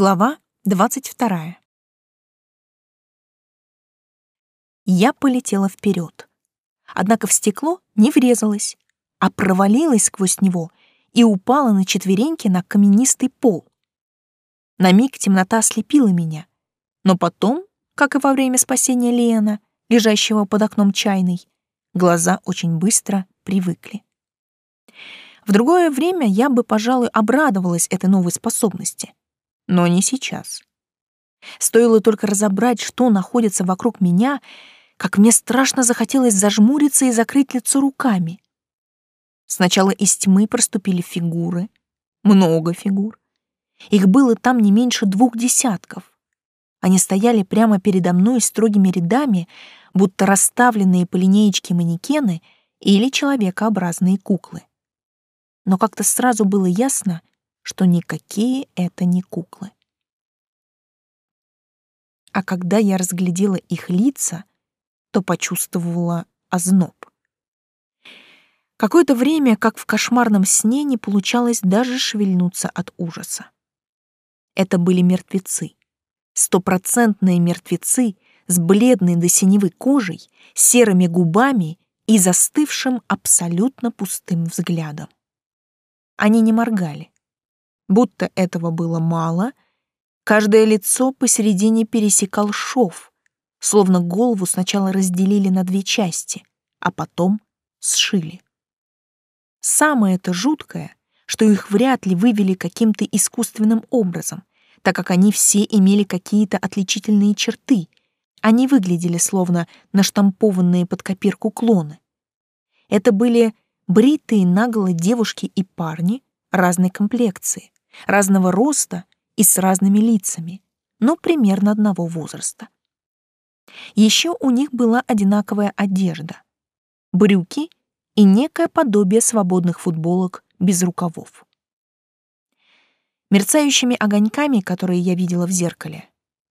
Глава 22. Я полетела вперед. Однако в стекло не врезалась, а провалилась сквозь него и упала на четвереньки на каменистый пол. На миг темнота ослепила меня, но потом, как и во время спасения Леона, лежащего под окном чайной, глаза очень быстро привыкли. В другое время я бы, пожалуй, обрадовалась этой новой способности. Но не сейчас. Стоило только разобрать, что находится вокруг меня, как мне страшно захотелось зажмуриться и закрыть лицо руками. Сначала из тьмы проступили фигуры, много фигур. Их было там не меньше двух десятков. Они стояли прямо передо мной строгими рядами, будто расставленные по линеечке манекены или человекообразные куклы но как-то сразу было ясно, что никакие это не куклы. А когда я разглядела их лица, то почувствовала озноб. Какое-то время, как в кошмарном сне, не получалось даже шевельнуться от ужаса. Это были мертвецы. Стопроцентные мертвецы с бледной до синевой кожей, серыми губами и застывшим абсолютно пустым взглядом. Они не моргали. Будто этого было мало, каждое лицо посередине пересекал шов, словно голову сначала разделили на две части, а потом сшили. Самое это жуткое, что их вряд ли вывели каким-то искусственным образом, так как они все имели какие-то отличительные черты. Они выглядели словно наштампованные под копирку клоны. Это были бритые наголо девушки и парни разной комплекции, разного роста и с разными лицами, но примерно одного возраста. Еще у них была одинаковая одежда, брюки и некое подобие свободных футболок без рукавов. Мерцающими огоньками, которые я видела в зеркале,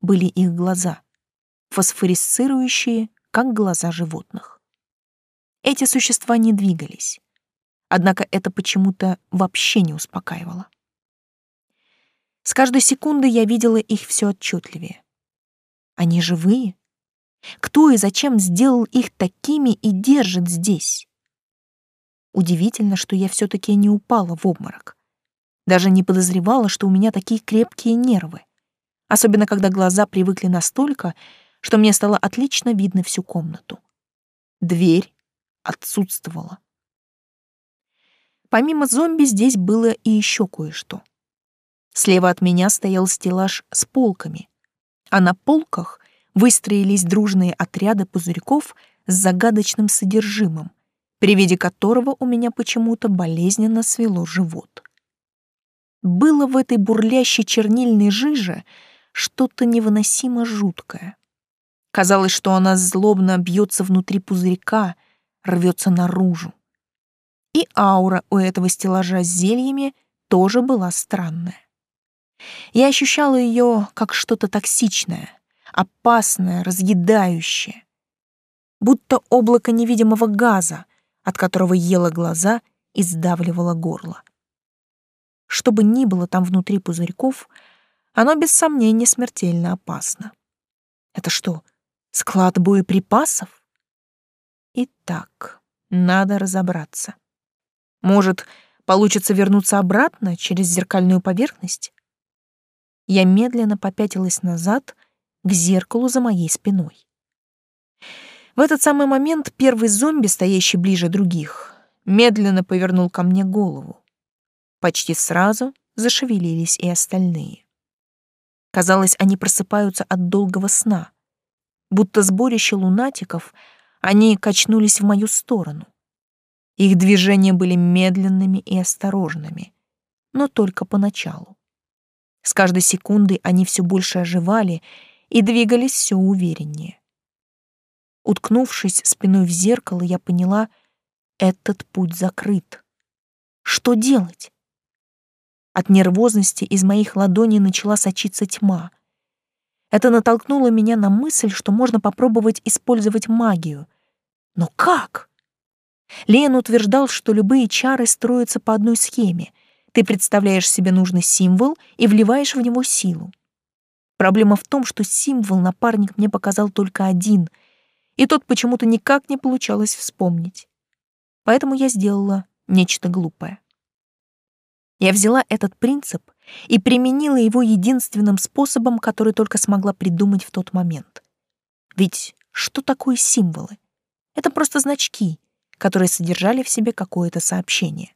были их глаза, фосфорисцирующие, как глаза животных. Эти существа не двигались. Однако это почему-то вообще не успокаивало. С каждой секунды я видела их все отчетливее. Они живые? Кто и зачем сделал их такими и держит здесь? Удивительно, что я все-таки не упала в обморок. Даже не подозревала, что у меня такие крепкие нервы. Особенно, когда глаза привыкли настолько, что мне стало отлично видно всю комнату. Дверь отсутствовала. Помимо зомби здесь было и еще кое-что. Слева от меня стоял стеллаж с полками, а на полках выстроились дружные отряды пузырьков с загадочным содержимым, при виде которого у меня почему-то болезненно свело живот. Было в этой бурлящей чернильной жиже что-то невыносимо жуткое. Казалось, что она злобно бьется внутри пузырька — рвется наружу. И аура у этого стеллажа с зельями тоже была странная. Я ощущала ее как что-то токсичное, опасное, разъедающее. Будто облако невидимого газа, от которого ела глаза и сдавливало горло. Что бы ни было там внутри пузырьков, оно без сомнения смертельно опасно. Это что, склад боеприпасов? Итак, надо разобраться. Может, получится вернуться обратно через зеркальную поверхность? Я медленно попятилась назад к зеркалу за моей спиной. В этот самый момент первый зомби, стоящий ближе других, медленно повернул ко мне голову. Почти сразу зашевелились и остальные. Казалось, они просыпаются от долгого сна, будто сборище лунатиков — они качнулись в мою сторону. Их движения были медленными и осторожными, но только поначалу. С каждой секундой они все больше оживали и двигались все увереннее. Уткнувшись спиной в зеркало, я поняла, этот путь закрыт. Что делать? От нервозности из моих ладоней начала сочиться тьма. Это натолкнуло меня на мысль, что можно попробовать использовать магию. Но как? Лен утверждал, что любые чары строятся по одной схеме. Ты представляешь себе нужный символ и вливаешь в него силу. Проблема в том, что символ напарник мне показал только один, и тот почему-то никак не получалось вспомнить. Поэтому я сделала нечто глупое. Я взяла этот принцип и применила его единственным способом, который только смогла придумать в тот момент. Ведь что такое символы? Это просто значки, которые содержали в себе какое-то сообщение.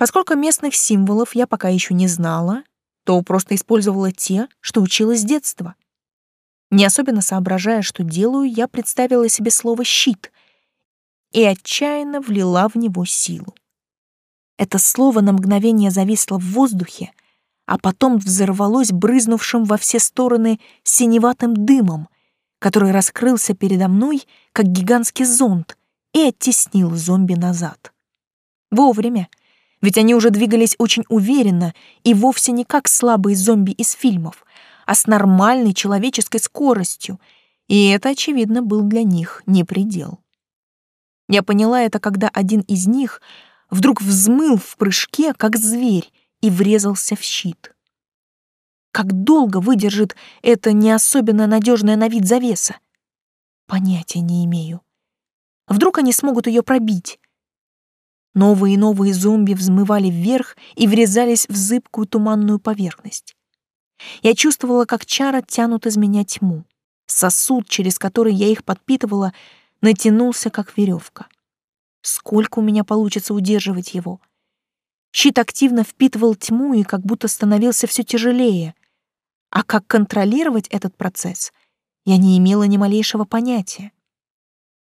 Поскольку местных символов я пока еще не знала, то просто использовала те, что училась с детства. Не особенно соображая, что делаю, я представила себе слово «щит» и отчаянно влила в него силу. Это слово на мгновение зависло в воздухе, а потом взорвалось брызнувшим во все стороны синеватым дымом, который раскрылся передо мной, как гигантский зонт, и оттеснил зомби назад. Вовремя, ведь они уже двигались очень уверенно и вовсе не как слабые зомби из фильмов, а с нормальной человеческой скоростью, и это, очевидно, был для них не предел. Я поняла это, когда один из них вдруг взмыл в прыжке, как зверь, и врезался в щит. Как долго выдержит эта не особенно надежная на вид завеса? Понятия не имею. Вдруг они смогут ее пробить? Новые и новые зомби взмывали вверх и врезались в зыбкую туманную поверхность. Я чувствовала, как чара тянут из меня тьму. Сосуд, через который я их подпитывала, натянулся, как веревка. Сколько у меня получится удерживать его? Щит активно впитывал тьму и как будто становился все тяжелее. А как контролировать этот процесс, я не имела ни малейшего понятия.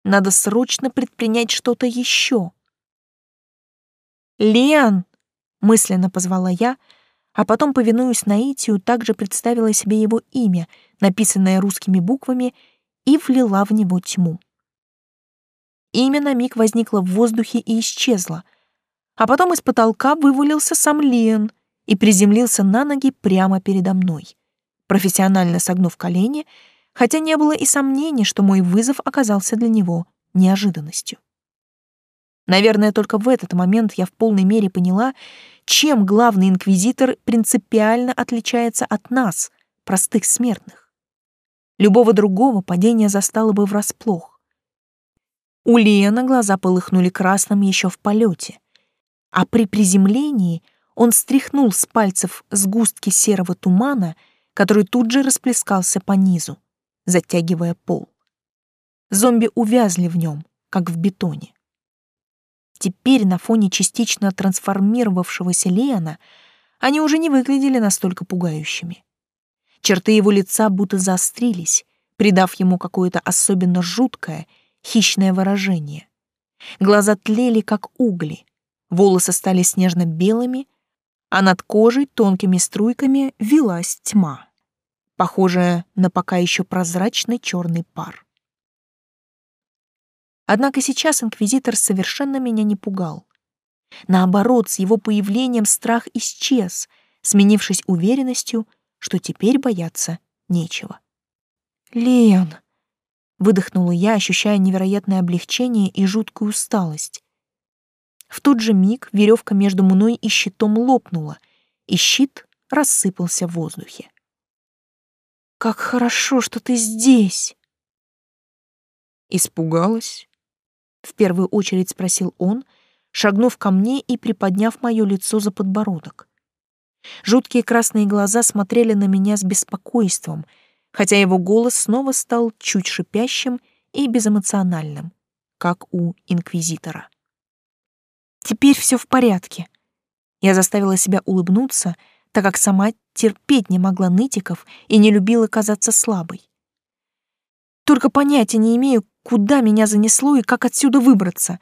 Надо срочно предпринять что-то еще. «Лен!» — мысленно позвала я, а потом, повинуясь наитию, также представила себе его имя, написанное русскими буквами, и влила в него тьму. Имя на миг возникло в воздухе и исчезло, а потом из потолка вывалился сам Лен и приземлился на ноги прямо передо мной, профессионально согнув колени, хотя не было и сомнений, что мой вызов оказался для него неожиданностью. Наверное, только в этот момент я в полной мере поняла, чем главный инквизитор принципиально отличается от нас, простых смертных. Любого другого падение застало бы врасплох. У Лиена глаза полыхнули красным еще в полете, а при приземлении он стряхнул с пальцев сгустки серого тумана, который тут же расплескался по низу, затягивая пол. Зомби увязли в нем, как в бетоне. Теперь на фоне частично трансформировавшегося Леона они уже не выглядели настолько пугающими. Черты его лица будто заострились, придав ему какое-то особенно жуткое — хищное выражение. Глаза тлели, как угли, волосы стали снежно-белыми, а над кожей тонкими струйками вилась тьма, похожая на пока еще прозрачный черный пар. Однако сейчас инквизитор совершенно меня не пугал. Наоборот, с его появлением страх исчез, сменившись уверенностью, что теперь бояться нечего. «Леон!» Выдохнула я, ощущая невероятное облегчение и жуткую усталость. В тот же миг веревка между мной и щитом лопнула, и щит рассыпался в воздухе. «Как хорошо, что ты здесь!» «Испугалась?» — в первую очередь спросил он, шагнув ко мне и приподняв мое лицо за подбородок. Жуткие красные глаза смотрели на меня с беспокойством — хотя его голос снова стал чуть шипящим и безэмоциональным, как у инквизитора. Теперь все в порядке. Я заставила себя улыбнуться, так как сама терпеть не могла нытиков и не любила казаться слабой. Только понятия не имею, куда меня занесло и как отсюда выбраться.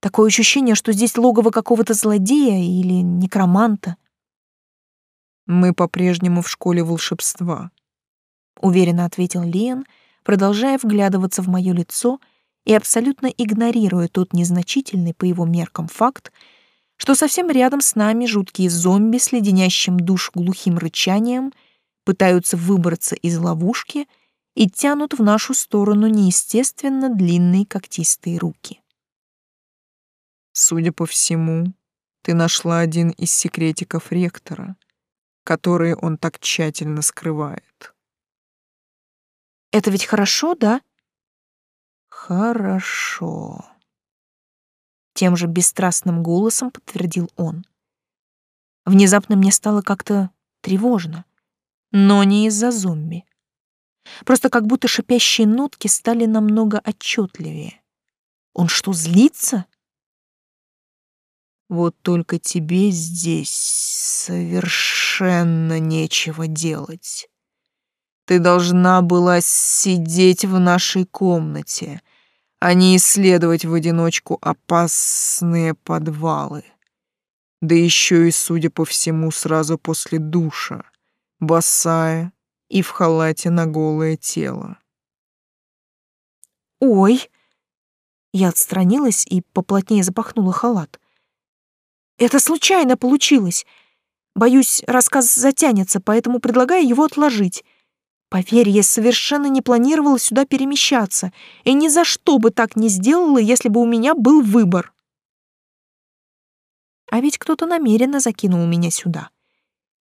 Такое ощущение, что здесь логово какого-то злодея или некроманта. Мы по-прежнему в школе волшебства, уверенно ответил Лиен, продолжая вглядываться в мое лицо и абсолютно игнорируя тот незначительный по его меркам факт, что совсем рядом с нами жуткие зомби с леденящим душ глухим рычанием пытаются выбраться из ловушки и тянут в нашу сторону неестественно длинные когтистые руки. Судя по всему, Ты нашла один из секретиков ректора, которые он так тщательно скрывает. Это ведь хорошо, да? Хорошо. Тем же бесстрастным голосом подтвердил он. Внезапно мне стало как-то тревожно, но не из-за зомби. Просто как будто шипящие нотки стали намного отчетливее. Он что, злится? Вот только тебе здесь совершенно нечего делать. Ты должна была сидеть в нашей комнате, а не исследовать в одиночку опасные подвалы. Да еще и, судя по всему, сразу после душа, босая и в халате на голое тело. «Ой!» Я отстранилась и поплотнее запахнула халат. «Это случайно получилось. Боюсь, рассказ затянется, поэтому предлагаю его отложить. Поверь, я совершенно не планировала сюда перемещаться, и ни за что бы так не сделала, если бы у меня был выбор. А ведь кто-то намеренно закинул меня сюда.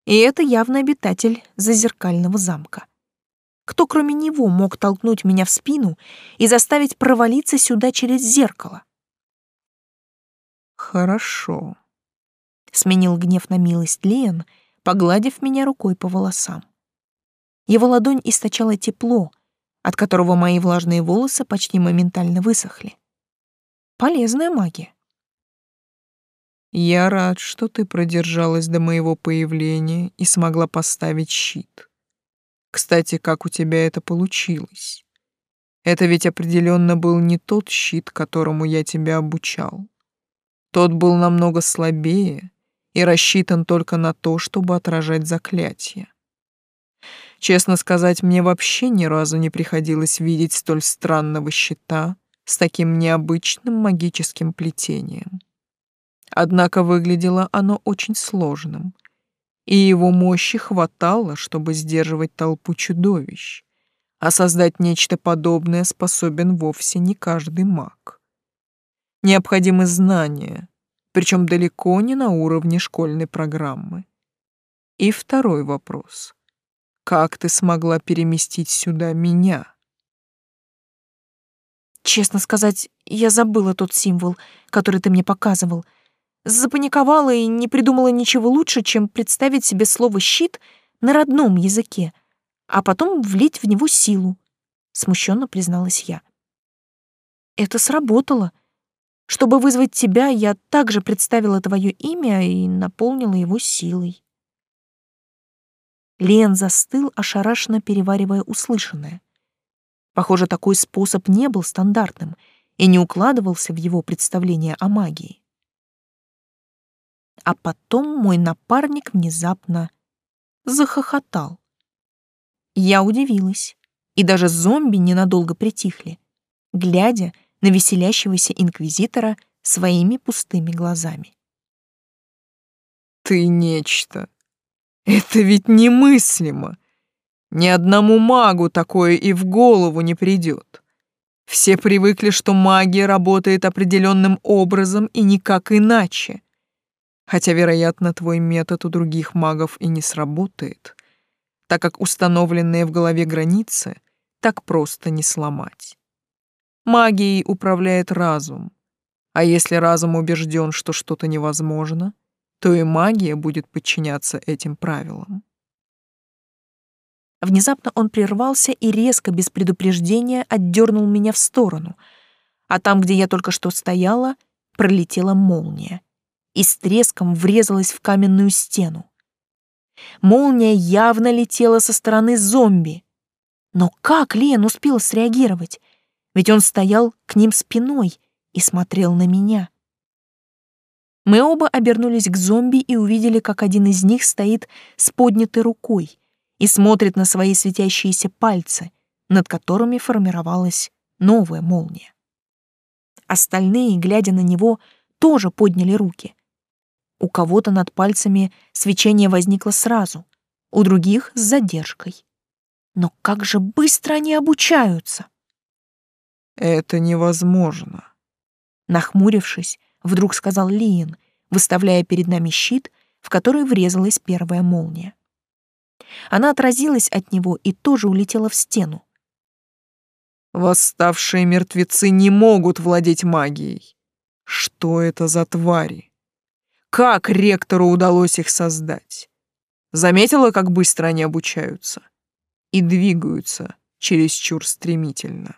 И это явно обитатель зазеркального замка. Кто, кроме него, мог толкнуть меня в спину и заставить провалиться сюда через зеркало? «Хорошо», — сменил гнев на милость Лен, погладив меня рукой по волосам. Его ладонь источала тепло, от которого мои влажные волосы почти моментально высохли. Полезная магия. Я рад, что ты продержалась до моего появления и смогла поставить щит. Кстати, как у тебя это получилось? Это ведь определенно был не тот щит, которому я тебя обучал. Тот был намного слабее и рассчитан только на то, чтобы отражать заклятия. Честно сказать, мне вообще ни разу не приходилось видеть столь странного щита с таким необычным магическим плетением. Однако выглядело оно очень сложным, и его мощи хватало, чтобы сдерживать толпу чудовищ, а создать нечто подобное способен вовсе не каждый маг. Необходимы знания, причем далеко не на уровне школьной программы. И второй вопрос. Как ты смогла переместить сюда меня? Честно сказать, я забыла тот символ, который ты мне показывал — Запаниковала и не придумала ничего лучше, чем представить себе слово «щит» на родном языке, а потом влить в него силу, — смущенно призналась я. Это сработало. Чтобы вызвать тебя, я также представила твое имя и наполнила его силой. Лен застыл, ошарашенно переваривая услышанное. Похоже, такой способ не был стандартным и не укладывался в его представление о магии. А потом мой напарник внезапно захохотал. Я удивилась, и даже зомби ненадолго притихли, глядя на веселящегося инквизитора своими пустыми глазами. «Ты нечто! Это ведь немыслимо! Ни одному магу такое и в голову не придет!» Все привыкли, что магия работает определенным образом и никак иначе. Хотя, вероятно, твой метод у других магов и не сработает, так как установленные в голове границы так просто не сломать. Магией управляет разум, а если разум убежден, что что-то невозможно, то и магия будет подчиняться этим правилам. Внезапно он прервался и резко, без предупреждения, отдернул меня в сторону, а там, где я только что стояла, пролетела молния и с треском врезалась в каменную стену. Молния явно летела со стороны зомби. Но как Лен успел среагировать? Ведь он стоял к ним спиной и смотрел на меня. Мы оба обернулись к зомби и увидели, как один из них стоит с поднятой рукой и смотрит на свои светящиеся пальцы, над которыми формировалась новая молния. Остальные, глядя на него, тоже подняли руки. У кого-то над пальцами свечение возникло сразу, у других — с задержкой. Но как же быстро они обучаются! «Это невозможно», — нахмурившись, вдруг сказал Лиен, выставляя перед нами щит, в который врезалась первая молния. Она отразилась от него и тоже улетела в стену. Восставшие мертвецы не могут владеть магией. Что это за твари? Как ректору удалось их создать? Заметила, как быстро они обучаются? И двигаются чересчур стремительно.